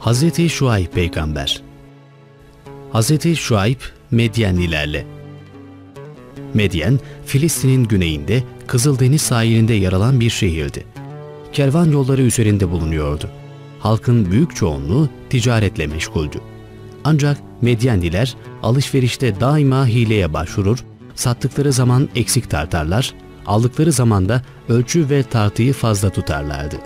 Hz. Şuayb Peygamber Hz. Şuayb Medyenlilerle Medyen, Filistin'in güneyinde Kızıldeniz sahilinde yer alan bir şehirdi. Kervan yolları üzerinde bulunuyordu. Halkın büyük çoğunluğu ticaretle meşguldü. Ancak Medyenliler alışverişte daima hileye başvurur, sattıkları zaman eksik tartarlar, aldıkları zaman da ölçü ve tartıyı fazla tutarlardı.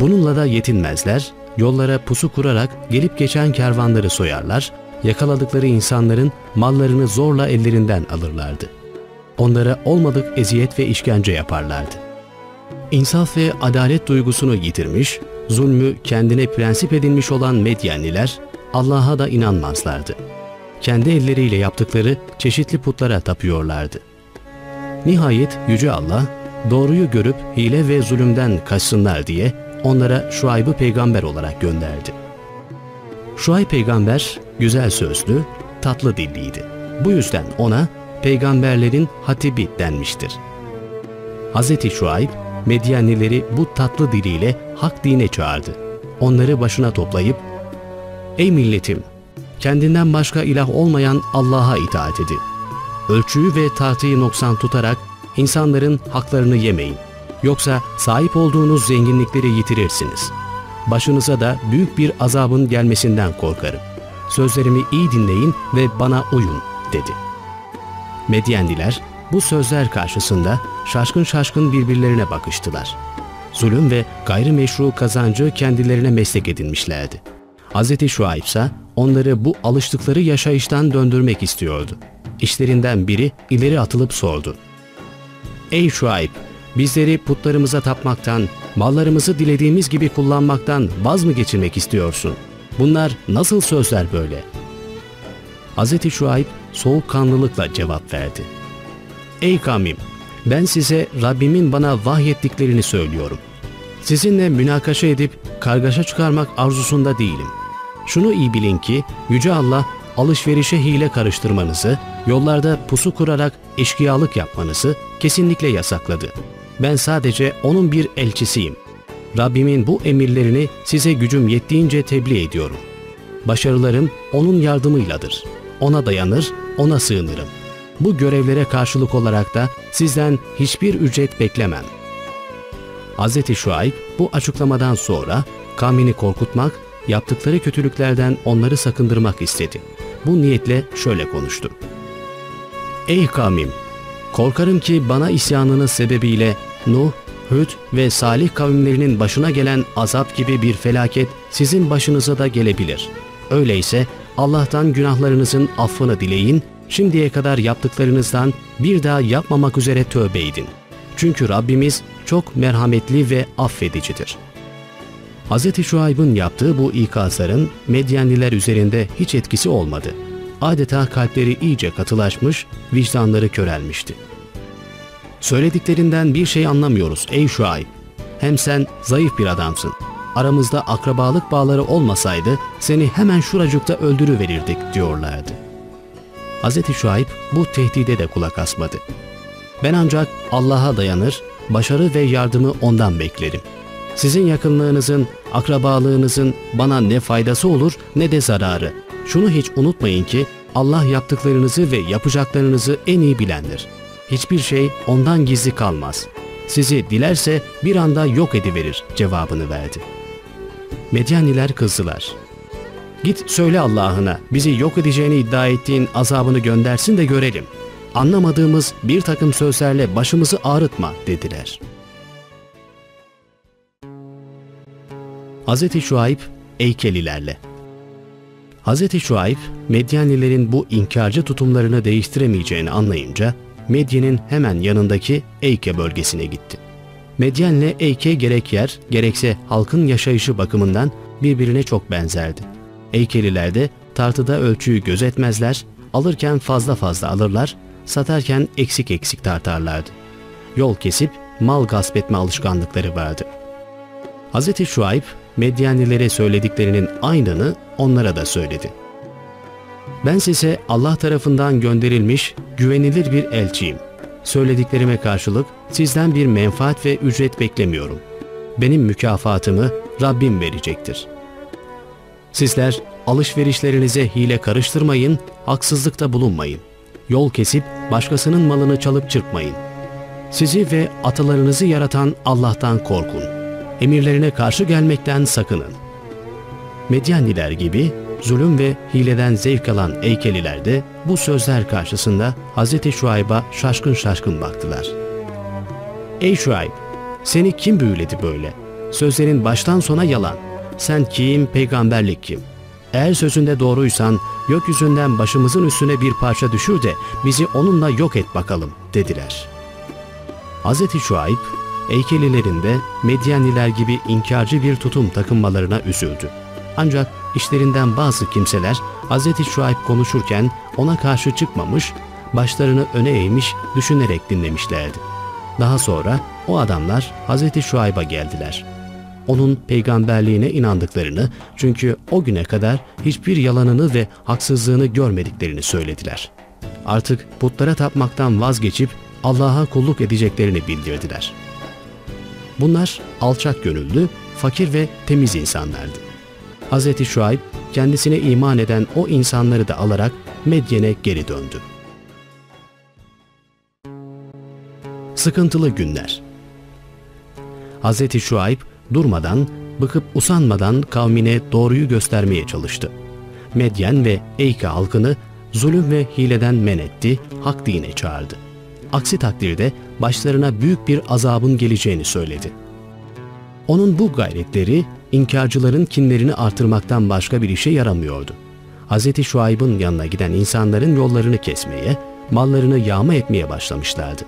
Bununla da yetinmezler, yollara pusu kurarak gelip geçen kervanları soyarlar, yakaladıkları insanların mallarını zorla ellerinden alırlardı. Onlara olmadık eziyet ve işkence yaparlardı. İnsaf ve adalet duygusunu yitirmiş, zulmü kendine prensip edinmiş olan Medyenliler Allah'a da inanmazlardı. Kendi elleriyle yaptıkları çeşitli putlara tapıyorlardı. Nihayet Yüce Allah, doğruyu görüp hile ve zulümden kaçsınlar diye onlara Şuayb'ı peygamber olarak gönderdi. Şuayb peygamber güzel sözlü, tatlı dilliydi. Bu yüzden ona peygamberlerin hatibi denmiştir. Hz. Şuayb, Medyenlileri bu tatlı diliyle hak dine çağırdı. Onları başına toplayıp, Ey milletim! Kendinden başka ilah olmayan Allah'a itaat edin. Ölçüyü ve tartıyı noksan tutarak insanların haklarını yemeyin. Yoksa sahip olduğunuz zenginlikleri yitirirsiniz. Başınıza da büyük bir azabın gelmesinden korkarım. Sözlerimi iyi dinleyin ve bana uyun, dedi. Medyenliler bu sözler karşısında şaşkın şaşkın birbirlerine bakıştılar. Zulüm ve gayrimeşru kazancı kendilerine meslek edinmişlerdi. Hz. Şuayb ise onları bu alıştıkları yaşayıştan döndürmek istiyordu. İşlerinden biri ileri atılıp sordu. Ey Şuayb! Bizleri putlarımıza tapmaktan, mallarımızı dilediğimiz gibi kullanmaktan vaz mı geçirmek istiyorsun? Bunlar nasıl sözler böyle? Hz. Şuayb soğukkanlılıkla cevap verdi. Ey kavmim! Ben size Rabbimin bana vahyettiklerini söylüyorum. Sizinle münakaşa edip kargaşa çıkarmak arzusunda değilim. Şunu iyi bilin ki Yüce Allah alışverişe hile karıştırmanızı, yollarda pusu kurarak eşkıyalık yapmanızı kesinlikle yasakladı. Ben sadece onun bir elçisiyim. Rabbimin bu emirlerini size gücüm yettiğince tebliğ ediyorum. Başarılarım onun yardımıyladır. Ona dayanır, ona sığınırım. Bu görevlere karşılık olarak da sizden hiçbir ücret beklemem. Hz. Şuayb bu açıklamadan sonra kavmini korkutmak, yaptıkları kötülüklerden onları sakındırmak istedi. Bu niyetle şöyle konuştu. Ey kavmim! Korkarım ki bana isyanınız sebebiyle Nuh, Hüd ve Salih kavimlerinin başına gelen azap gibi bir felaket sizin başınıza da gelebilir. Öyleyse Allah'tan günahlarınızın affını dileyin, şimdiye kadar yaptıklarınızdan bir daha yapmamak üzere tövbe edin. Çünkü Rabbimiz çok merhametli ve affedicidir. Hz. Şuayb'ın yaptığı bu ikazların Medyenliler üzerinde hiç etkisi olmadı. Adeta kalpleri iyice katılaşmış, vicdanları körelmişti. Söylediklerinden bir şey anlamıyoruz ey Şuayb. Hem sen zayıf bir adamsın. Aramızda akrabalık bağları olmasaydı seni hemen şuracıkta öldürüverirdik diyorlardı. Hz. Şuayb bu tehdide de kulak asmadı. Ben ancak Allah'a dayanır, başarı ve yardımı ondan beklerim. Sizin yakınlığınızın, akrabalığınızın bana ne faydası olur ne de zararı. Şunu hiç unutmayın ki Allah yaptıklarınızı ve yapacaklarınızı en iyi bilendir. Hiçbir şey ondan gizli kalmaz. Sizi dilerse bir anda yok ediverir cevabını verdi. Medyanliler kızdılar. Git söyle Allah'ına bizi yok edeceğini iddia ettiğin azabını göndersin de görelim. Anlamadığımız bir takım sözlerle başımızı ağrıtma dediler. Hz. Şuayb Eykelilerle Hz. Şuayb, Medyanlilerin bu inkarcı tutumlarını değiştiremeyeceğini anlayınca Medyen'in hemen yanındaki Eyke bölgesine gitti. Medyen'le Eyke gerek yer gerekse halkın yaşayışı bakımından birbirine çok benzerdi. Eykeliler de tartıda ölçüyü gözetmezler, alırken fazla fazla alırlar, satarken eksik eksik tartarlardı. Yol kesip mal gasp etme alışkanlıkları vardı. Hz. Şuayb, Medyenlilere söylediklerinin aynını onlara da söyledi. Ben size Allah tarafından gönderilmiş güvenilir bir elçiyim. Söylediklerime karşılık sizden bir menfaat ve ücret beklemiyorum. Benim mükafatımı Rabbim verecektir. Sizler alışverişlerinize hile karıştırmayın, haksızlıkta bulunmayın. Yol kesip başkasının malını çalıp çırpmayın. Sizi ve atalarınızı yaratan Allah'tan korkun. Emirlerine karşı gelmekten sakının. Medyanliler gibi zulüm ve hileden zevk alan Eykeliler de bu sözler karşısında Hz. Şuayb'a şaşkın şaşkın baktılar. Ey Şuayb! Seni kim büyüledi böyle? Sözlerin baştan sona yalan. Sen kim, peygamberlik kim? Eğer sözünde doğruysan gökyüzünden başımızın üstüne bir parça düşür de bizi onunla yok et bakalım dediler. Hz. Şuayb, Eykelilerin de Medyenliler gibi inkarcı bir tutum takınmalarına üzüldü. Ancak işlerinden bazı kimseler Hz. Şuayb konuşurken ona karşı çıkmamış, başlarını öne eğmiş düşünerek dinlemişlerdi. Daha sonra o adamlar Hz. Şuayb'a geldiler. Onun peygamberliğine inandıklarını çünkü o güne kadar hiçbir yalanını ve haksızlığını görmediklerini söylediler. Artık putlara tapmaktan vazgeçip Allah'a kulluk edeceklerini bildirdiler. Bunlar alçak gönüllü, fakir ve temiz insanlardı. Hz. Şuayb kendisine iman eden o insanları da alarak Medyen'e geri döndü. Sıkıntılı günler Hz. Şuayb durmadan, bıkıp usanmadan kavmine doğruyu göstermeye çalıştı. Medyen ve Eyke halkını zulüm ve hileden men etti, hak dine çağırdı. Aksi takdirde başlarına büyük bir azabın geleceğini söyledi. Onun bu gayretleri inkarcıların kinlerini artırmaktan başka bir işe yaramıyordu. Hz. Şuayb'ın yanına giden insanların yollarını kesmeye, mallarını yağma etmeye başlamışlardı.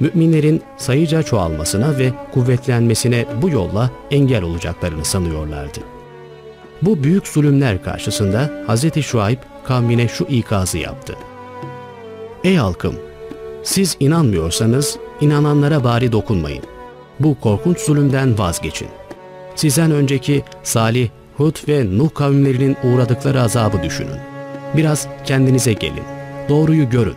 Müminlerin sayıca çoğalmasına ve kuvvetlenmesine bu yolla engel olacaklarını sanıyorlardı. Bu büyük zulümler karşısında Hz. Şuayb kavmine şu ikazı yaptı. Ey halkım! Siz inanmıyorsanız inananlara bari dokunmayın. Bu korkunç zulümden vazgeçin. Sizden önceki Salih, Hud ve Nuh kavimlerinin uğradıkları azabı düşünün. Biraz kendinize gelin. Doğruyu görün.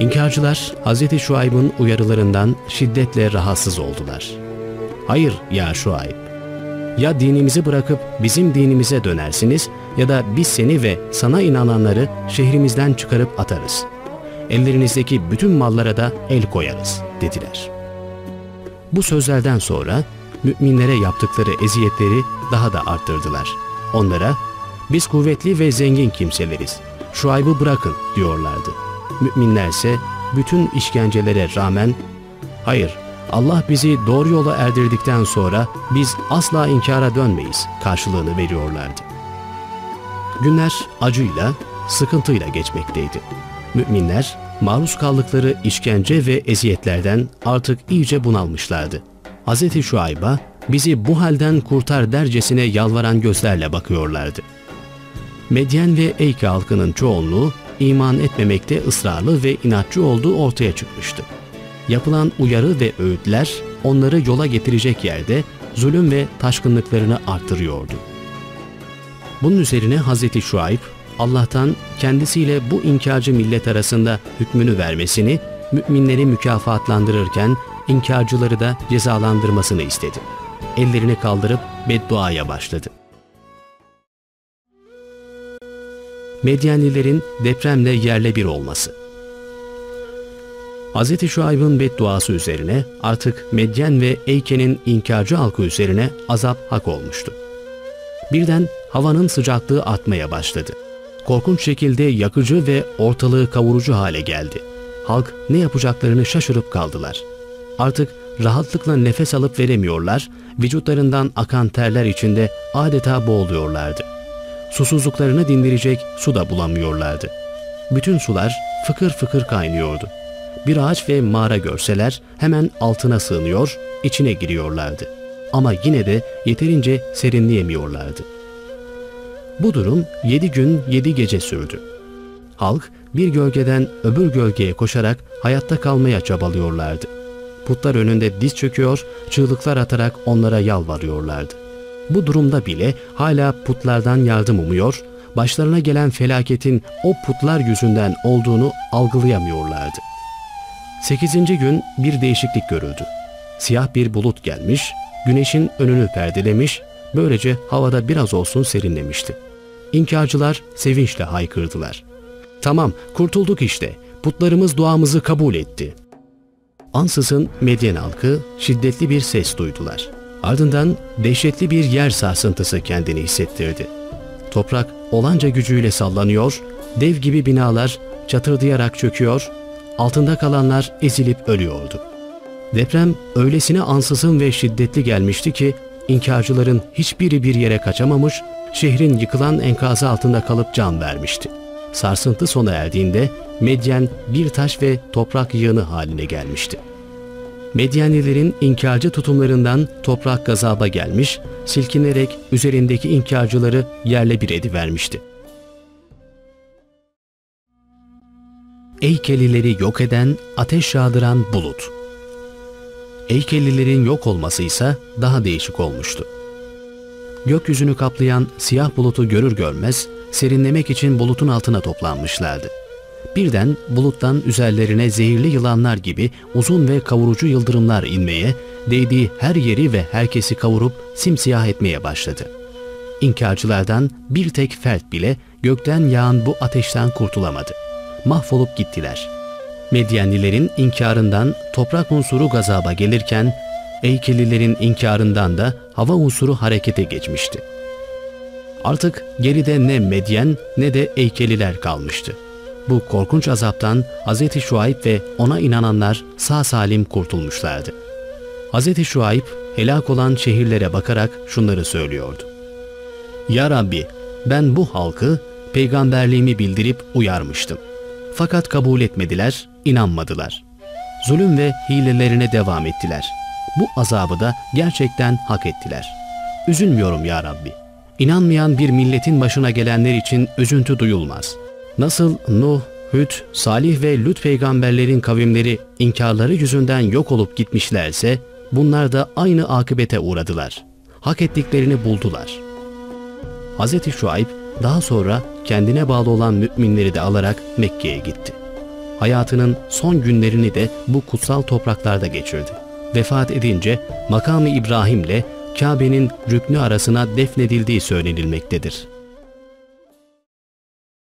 İnkarcılar Hz. Şuayb'ın uyarılarından şiddetle rahatsız oldular. Hayır ya Şuayb. Ya dinimizi bırakıp bizim dinimize dönersiniz ya da biz seni ve sana inananları şehrimizden çıkarıp atarız. Ellerinizdeki bütün mallara da el koyarız dediler. Bu sözlerden sonra müminlere yaptıkları eziyetleri daha da arttırdılar. Onlara biz kuvvetli ve zengin kimseleriz. Şuayb'ı bırakın diyorlardı. Müminlerse bütün işkencelere rağmen hayır Allah bizi doğru yola erdirdikten sonra biz asla inkara dönmeyiz karşılığını veriyorlardı. Günler acıyla, sıkıntıyla geçmekteydi. Müminler maruz kaldıkları işkence ve eziyetlerden artık iyice bunalmışlardı. Hz. Şuayb'a bizi bu halden kurtar dercesine yalvaran gözlerle bakıyorlardı. Medyen ve Eyke halkının çoğunluğu iman etmemekte ısrarlı ve inatçı olduğu ortaya çıkmıştı. Yapılan uyarı ve öğütler onları yola getirecek yerde zulüm ve taşkınlıklarını arttırıyordu. Bunun üzerine Hz. Şuayb, Allah'tan kendisiyle bu inkarcı millet arasında hükmünü vermesini, müminleri mükafatlandırırken inkarcıları da cezalandırmasını istedi. Ellerini kaldırıp bedduaya başladı. Medyenlilerin depremle yerle bir olması. Hz. Şuayb'ın bedduası üzerine artık Medyen ve Eyke'nin inkarcı halkı üzerine azap hak olmuştu. Birden havanın sıcaklığı artmaya başladı. Korkunç şekilde yakıcı ve ortalığı kavurucu hale geldi. Halk ne yapacaklarını şaşırıp kaldılar. Artık rahatlıkla nefes alıp veremiyorlar, vücutlarından akan terler içinde adeta boğuluyorlardı. Susuzluklarını dindirecek su da bulamıyorlardı. Bütün sular fıkır fıkır kaynıyordu. Bir ağaç ve mağara görseler hemen altına sığınıyor, içine giriyorlardı. Ama yine de yeterince serinleyemiyorlardı. Bu durum yedi gün yedi gece sürdü. Halk bir gölgeden öbür gölgeye koşarak hayatta kalmaya çabalıyorlardı. Putlar önünde diz çöküyor, çığlıklar atarak onlara yalvarıyorlardı. Bu durumda bile hala putlardan yardım umuyor, başlarına gelen felaketin o putlar yüzünden olduğunu algılayamıyorlardı. Sekizinci gün bir değişiklik görüldü. Siyah bir bulut gelmiş, güneşin önünü perdelemiş, Böylece havada biraz olsun serinlemişti. İnkarcılar sevinçle haykırdılar. Tamam, kurtulduk işte. Putlarımız duamızı kabul etti. Ansızın Medyen halkı şiddetli bir ses duydular. Ardından dehşetli bir yer sarsıntısı kendini hissettirdi. Toprak olanca gücüyle sallanıyor, dev gibi binalar çatırdayarak çöküyor, altında kalanlar ezilip ölüyordu. Deprem öylesine ansızın ve şiddetli gelmişti ki inkarcıların hiçbiri bir yere kaçamamış, şehrin yıkılan enkazı altında kalıp can vermişti. Sarsıntı sona erdiğinde Medyen bir taş ve toprak yığını haline gelmişti. Medyanilerin inkarcı tutumlarından toprak gazaba gelmiş, silkinerek üzerindeki inkarcıları yerle bir edivermişti. Eykelileri yok eden, ateş yağdıran bulut. Eykelilerin yok olması ise daha değişik olmuştu. Gökyüzünü kaplayan siyah bulutu görür görmez serinlemek için bulutun altına toplanmışlardı. Birden buluttan üzerlerine zehirli yılanlar gibi uzun ve kavurucu yıldırımlar inmeye, değdiği her yeri ve herkesi kavurup simsiyah etmeye başladı. İnkarcılardan bir tek fert bile gökten yağan bu ateşten kurtulamadı. Mahvolup gittiler. Medyenlilerin inkarından toprak unsuru gazaba gelirken, Eykelilerin inkarından da hava unsuru harekete geçmişti. Artık geride ne Medyen ne de Eykeliler kalmıştı. Bu korkunç azaptan Hz. Şuayb ve ona inananlar sağ salim kurtulmuşlardı. Hz. Şuayb helak olan şehirlere bakarak şunları söylüyordu. Ya Rabbi ben bu halkı peygamberliğimi bildirip uyarmıştım. Fakat kabul etmediler, inanmadılar. Zulüm ve hilelerine devam ettiler. Bu azabı da gerçekten hak ettiler. Üzülmüyorum ya Rabbi. İnanmayan bir milletin başına gelenler için üzüntü duyulmaz.'' Nasıl Nuh, Hüd, Salih ve Lüt peygamberlerin kavimleri inkarları yüzünden yok olup gitmişlerse bunlar da aynı akıbete uğradılar. Hak ettiklerini buldular. Hz. Şuayb daha sonra kendine bağlı olan müminleri de alarak Mekke'ye gitti. Hayatının son günlerini de bu kutsal topraklarda geçirdi. Vefat edince makamı İbrahim'le Kabe'nin rüknü arasına defnedildiği söylenilmektedir.